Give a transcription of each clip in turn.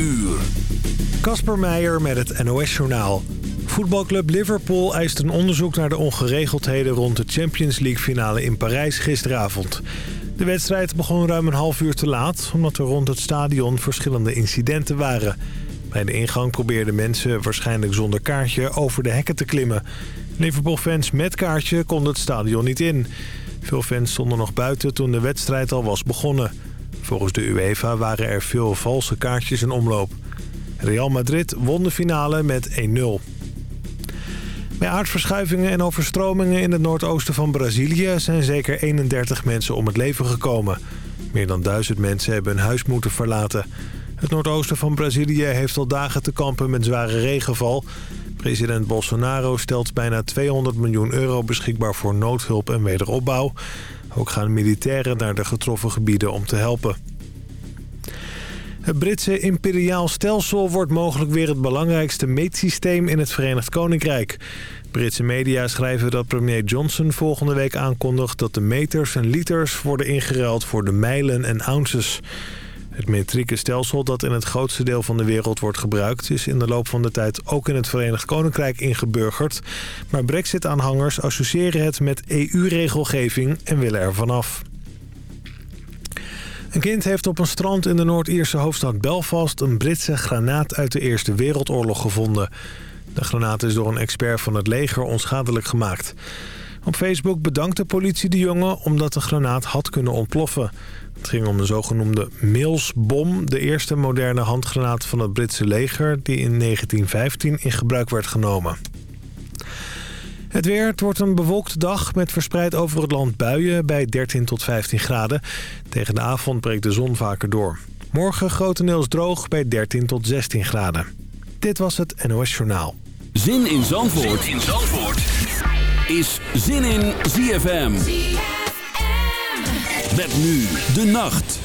uur. Kasper Meijer met het NOS-journaal. Voetbalclub Liverpool eist een onderzoek naar de ongeregeldheden... rond de Champions League-finale in Parijs gisteravond. De wedstrijd begon ruim een half uur te laat... omdat er rond het stadion verschillende incidenten waren. Bij de ingang probeerden mensen waarschijnlijk zonder kaartje... over de hekken te klimmen. Liverpool-fans met kaartje konden het stadion niet in. Veel fans stonden nog buiten toen de wedstrijd al was begonnen... Volgens de UEFA waren er veel valse kaartjes in omloop. Real Madrid won de finale met 1-0. Bij aardverschuivingen en overstromingen in het noordoosten van Brazilië... zijn zeker 31 mensen om het leven gekomen. Meer dan duizend mensen hebben hun huis moeten verlaten. Het noordoosten van Brazilië heeft al dagen te kampen met zware regenval. President Bolsonaro stelt bijna 200 miljoen euro beschikbaar voor noodhulp en wederopbouw. Ook gaan militairen naar de getroffen gebieden om te helpen. Het Britse imperiaal stelsel wordt mogelijk weer het belangrijkste meetsysteem in het Verenigd Koninkrijk. Britse media schrijven dat premier Johnson volgende week aankondigt dat de meters en liters worden ingeruild voor de mijlen en ounces. Het metrieke stelsel dat in het grootste deel van de wereld wordt gebruikt... is in de loop van de tijd ook in het Verenigd Koninkrijk ingeburgerd. Maar brexit-aanhangers associëren het met EU-regelgeving en willen er vanaf. Een kind heeft op een strand in de Noord-Ierse hoofdstad Belfast... een Britse granaat uit de Eerste Wereldoorlog gevonden. De granaat is door een expert van het leger onschadelijk gemaakt. Op Facebook bedankt de politie de jongen omdat de granaat had kunnen ontploffen... Het ging om de zogenoemde Mills-bom, de eerste moderne handgranaat van het Britse leger... die in 1915 in gebruik werd genomen. Het weer, het wordt een bewolkte dag met verspreid over het land buien bij 13 tot 15 graden. Tegen de avond breekt de zon vaker door. Morgen grotendeels droog bij 13 tot 16 graden. Dit was het NOS Journaal. Zin in Zandvoort, zin in Zandvoort. is Zin in ZFM. Met nu de nacht.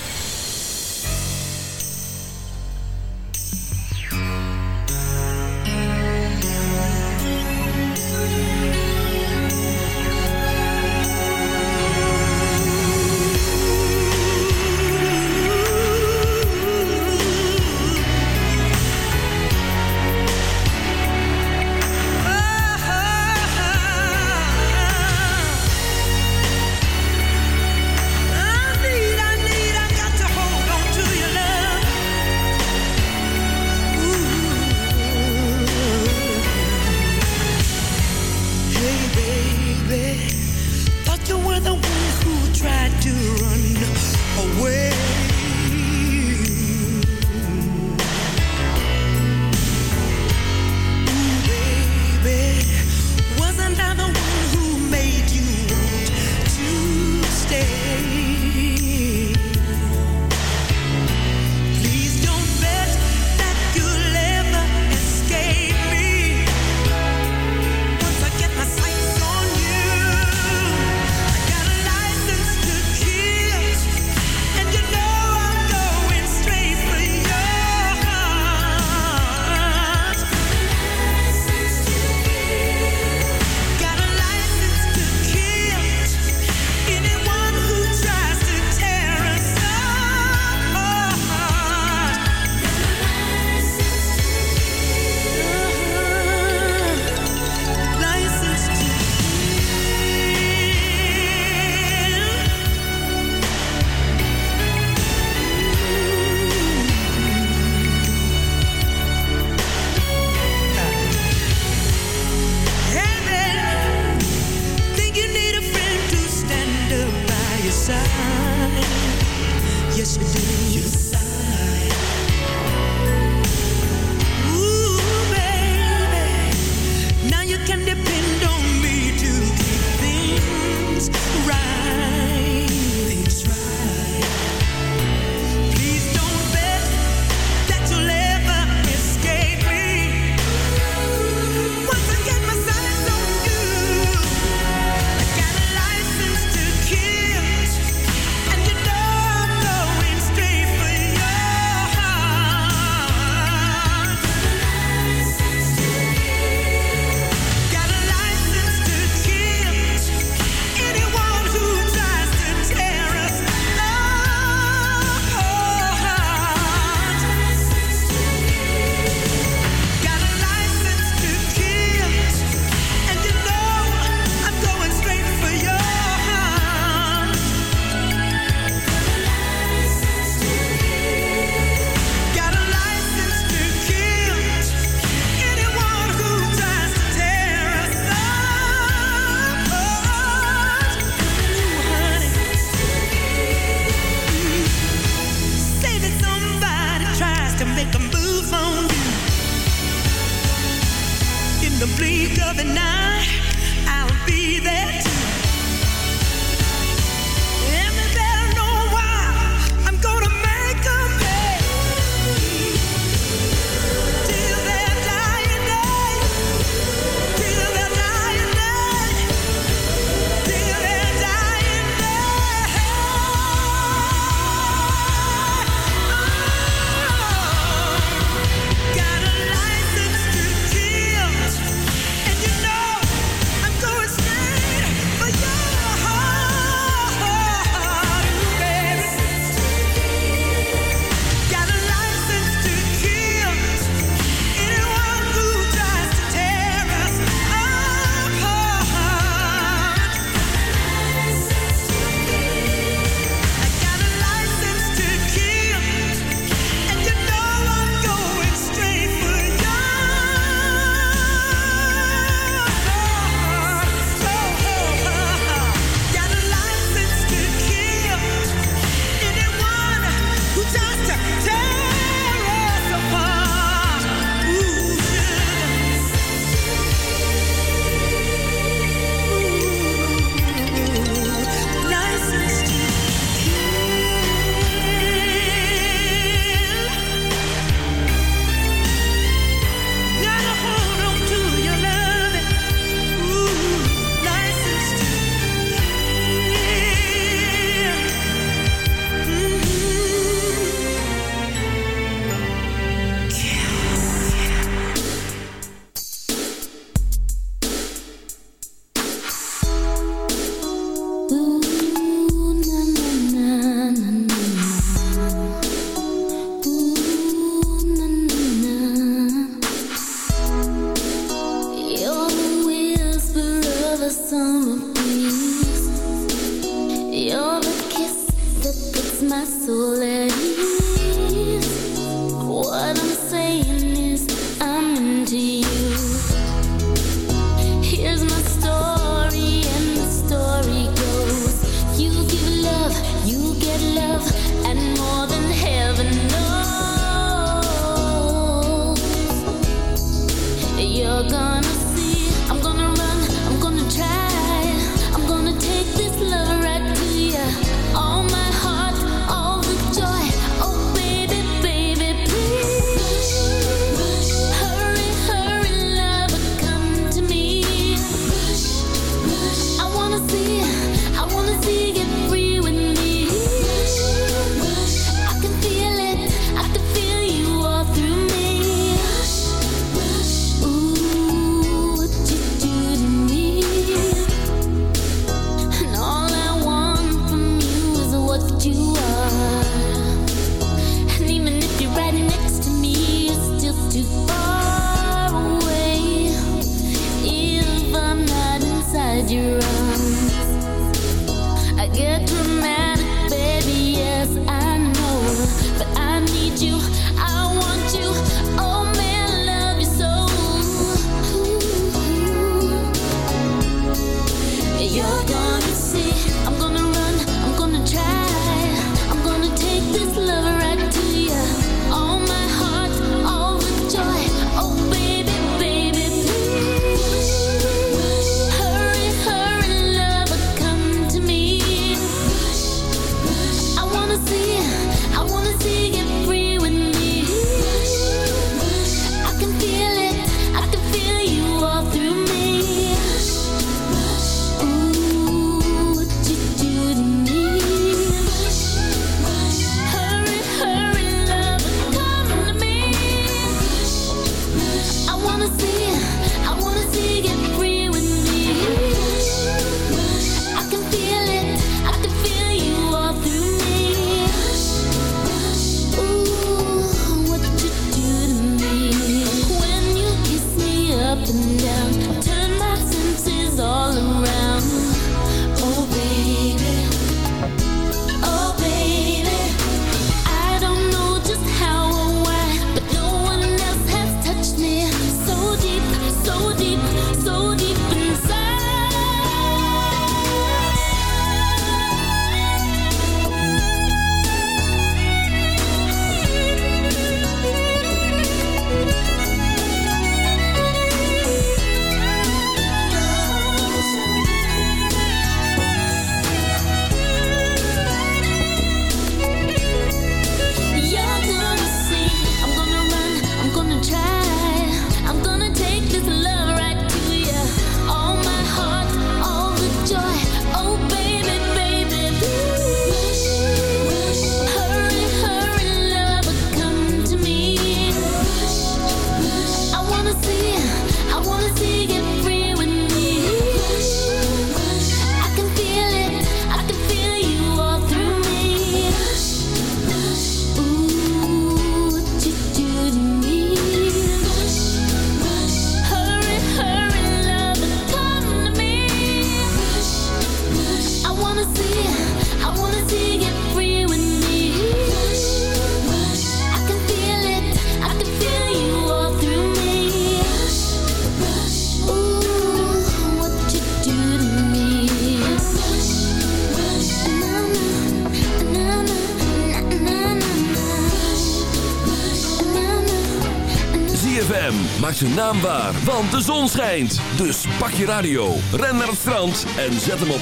Maak zijn naam waar, want de zon schijnt. Dus pak je radio, ren naar het strand en zet hem op 106.9.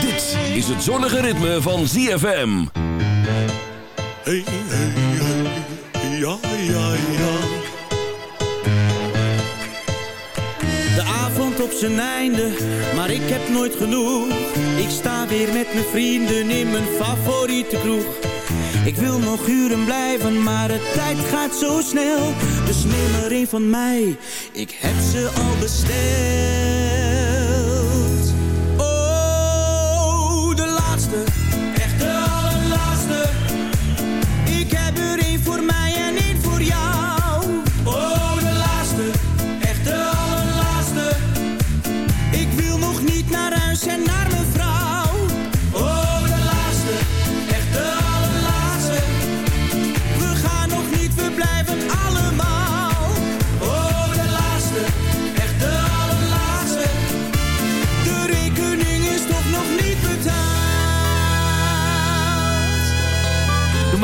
Dit is het zonnige ritme van ZFM. Hey, hey, hey, ja, ja, ja. De avond op zijn einde, maar ik heb nooit genoeg. Ik sta weer met mijn vrienden in mijn favoriete kroeg. Ik wil nog uren blijven, maar de tijd gaat zo snel. Dus neem er een van mij, ik heb ze al besteld.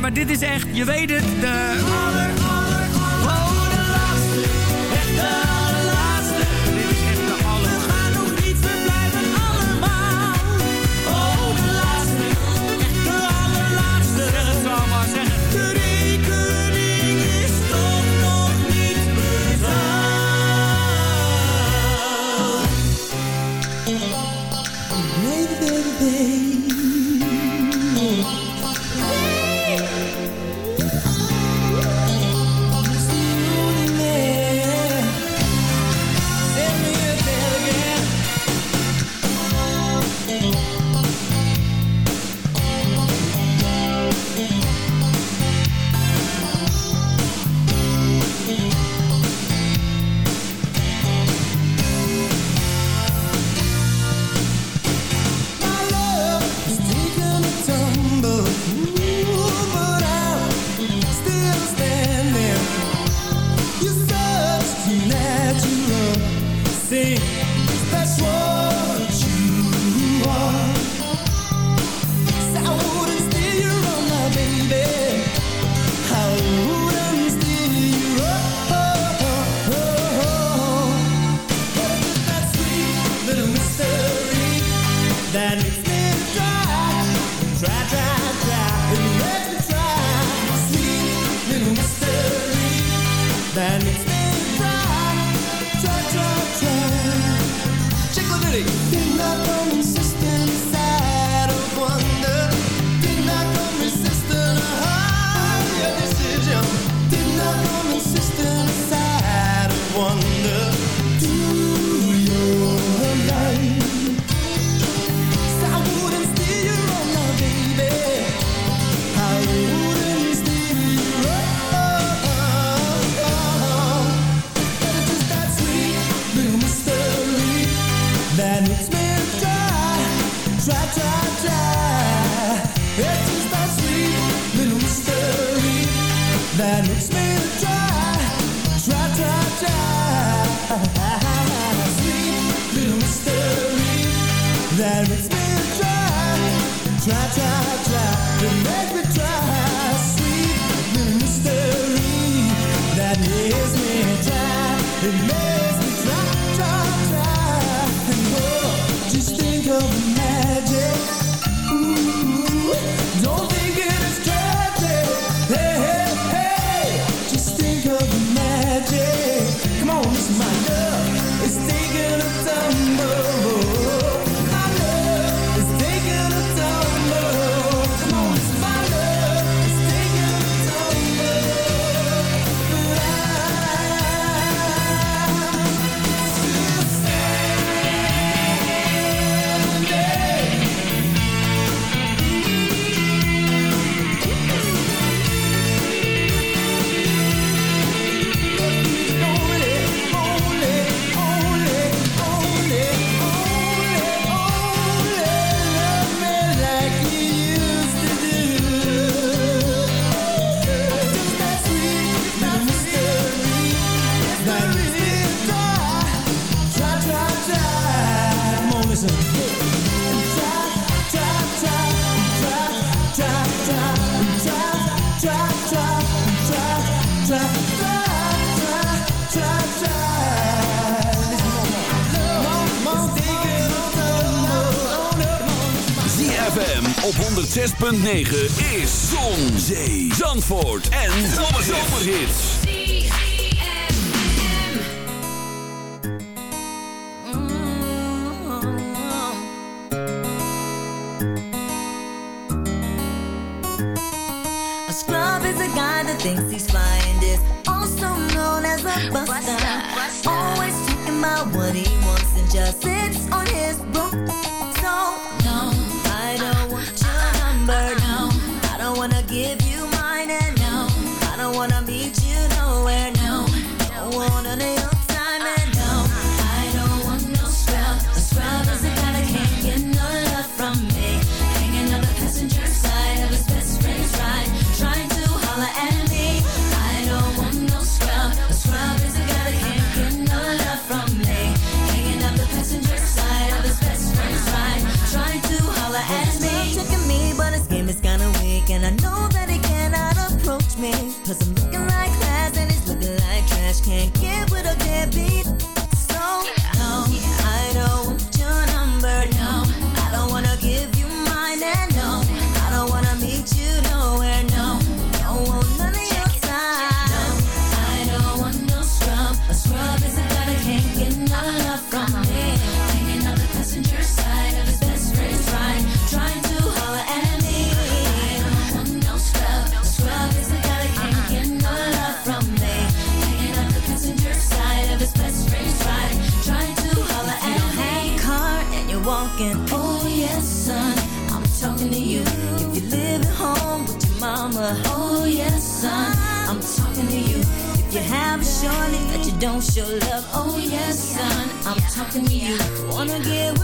Maar dit is echt, je weet het, de... lays me. Down, it lays op 106.9 is Zon, Zee, Zandvoort en Zomerhits. A scrub is a guy that thinks he's flying this, also known as a buster. Always talking about what he wants and just sits on talk to me. Wanna get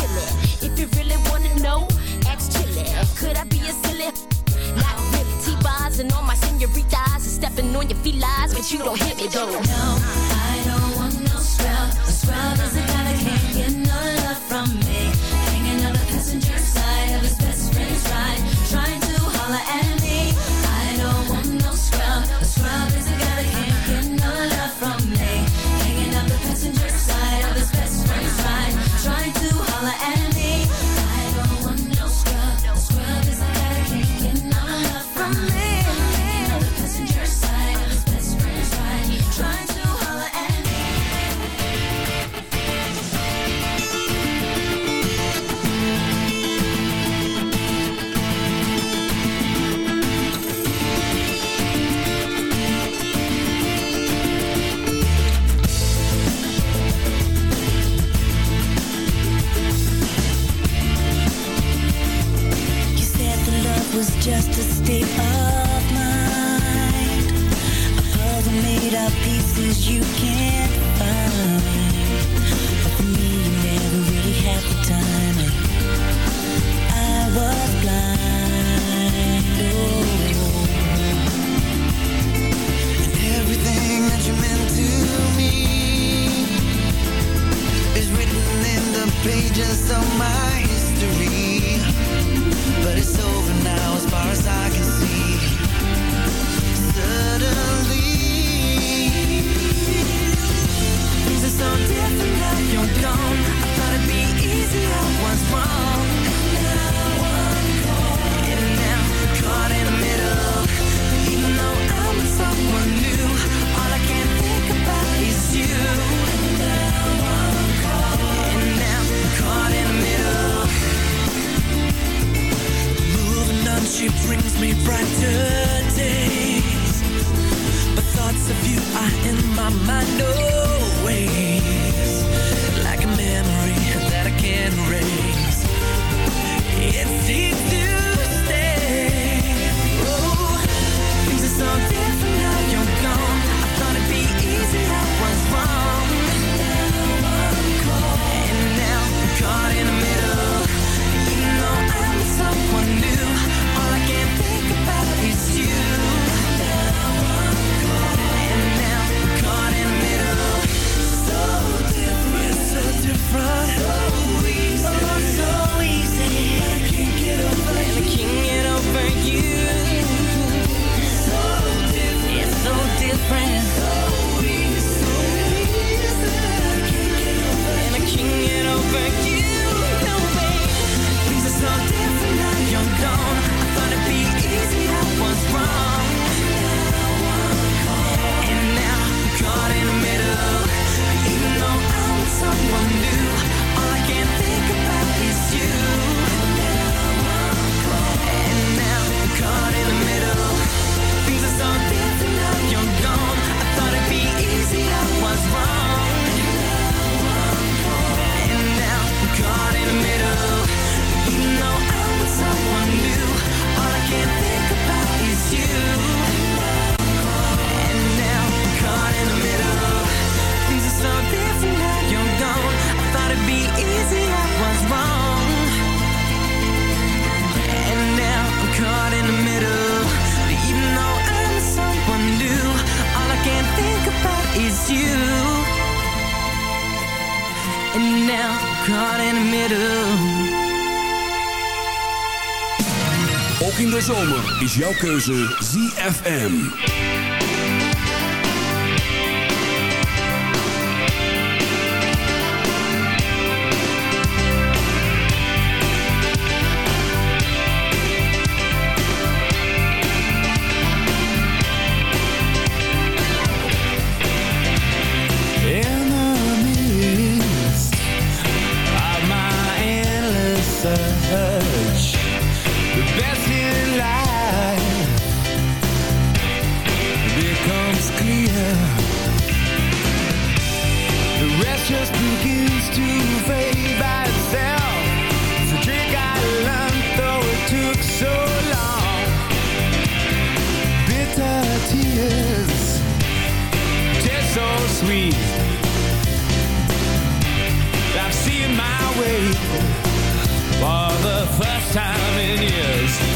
Could I be a silly? Not really. T-bars and all my senoritas are stepping on your felines, but you don't hit me though. No, I don't want no scrub. A scrub is a was just a state of mind. A puzzle made of pieces you can't is jouw keuze ZFM. years.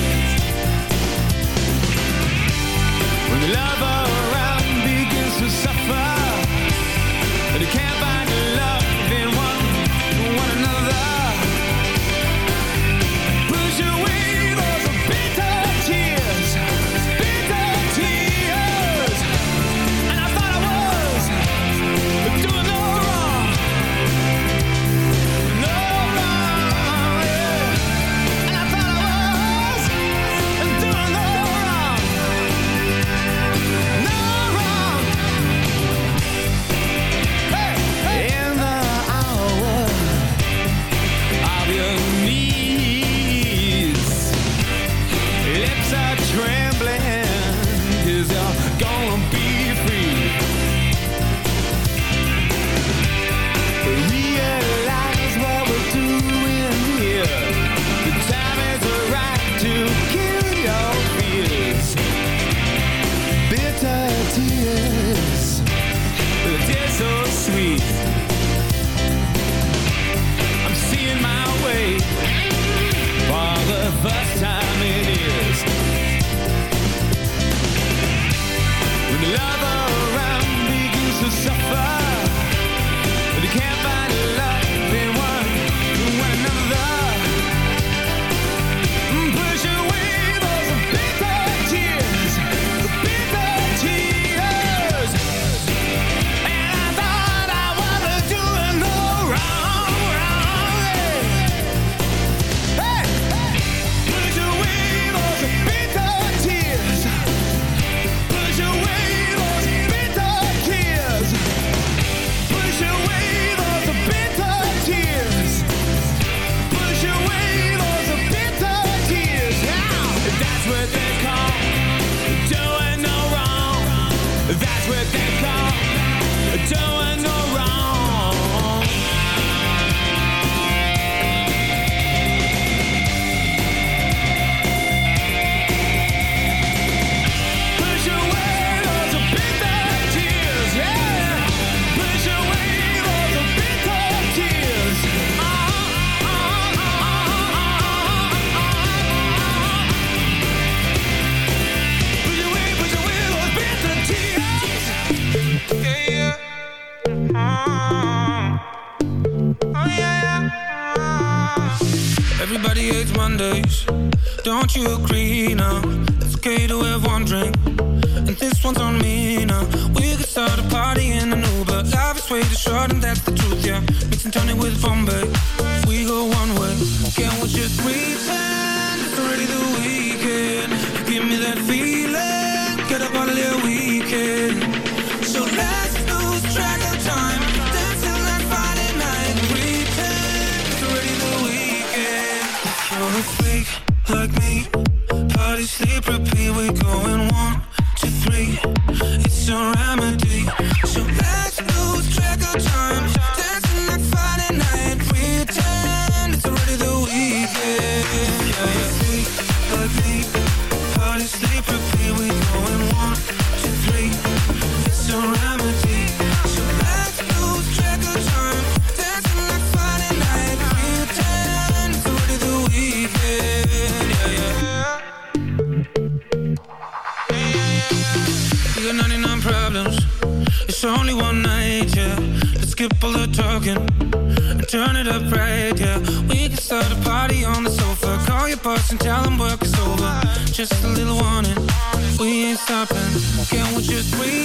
happen? Can we just breathe?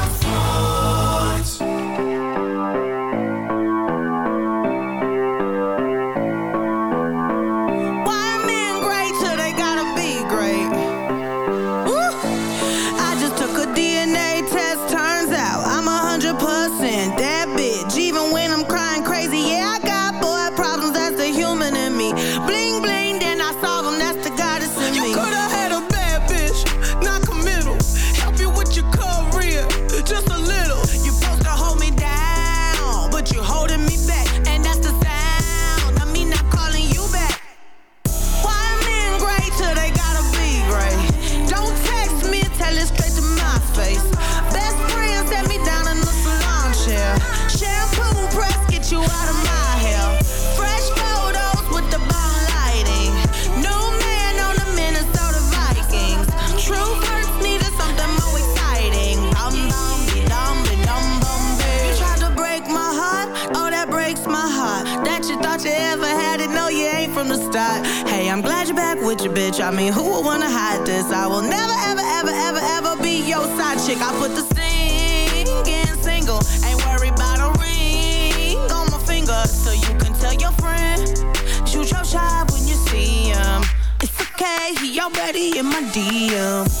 I will never, ever, ever, ever, ever be your side chick. I put the singing single, ain't worried a ring on my finger. So you can tell your friend, shoot your shot when you see him. It's okay, he already in my DM.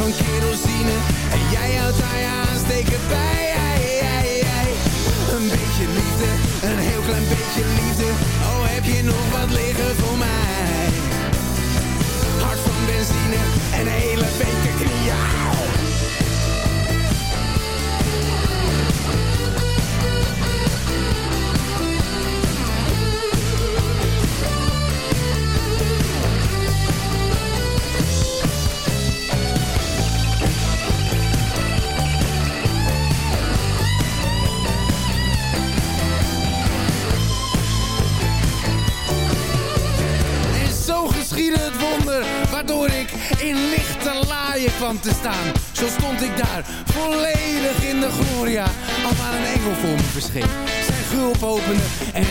van kerosine. En jij houdt haar aansteken bij. Een beetje liefde, een heel klein beetje liefde. in lichte laaien kwam te staan. Zo stond ik daar, volledig in de gloria, al waar een engel voor me verscheen. Zijn gulp opende en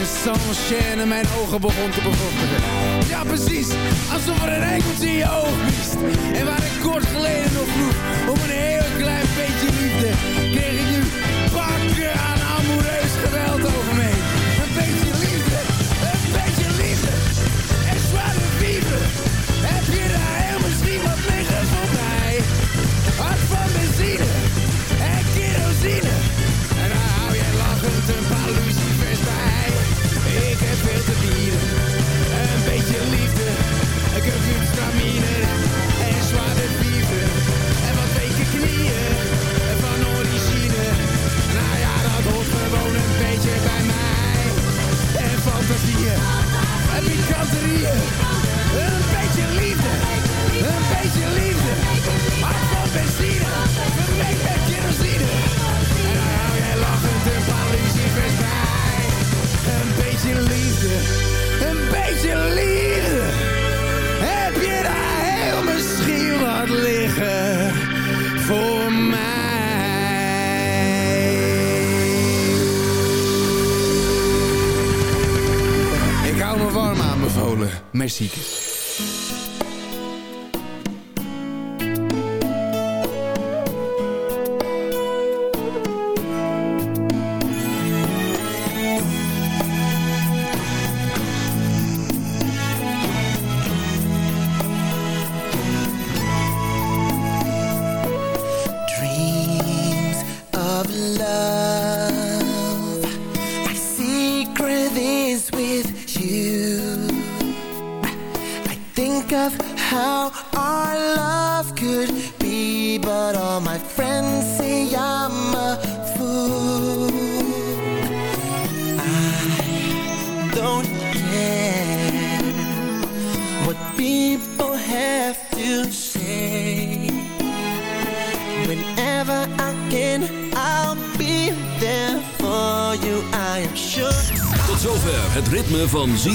een mijn ogen begon te bevorderen. Ja precies, alsof er een engeltje in je oog wist. En waar ik kort geleden nog vroeg om een heel klein beetje liefde, kreeg ik nu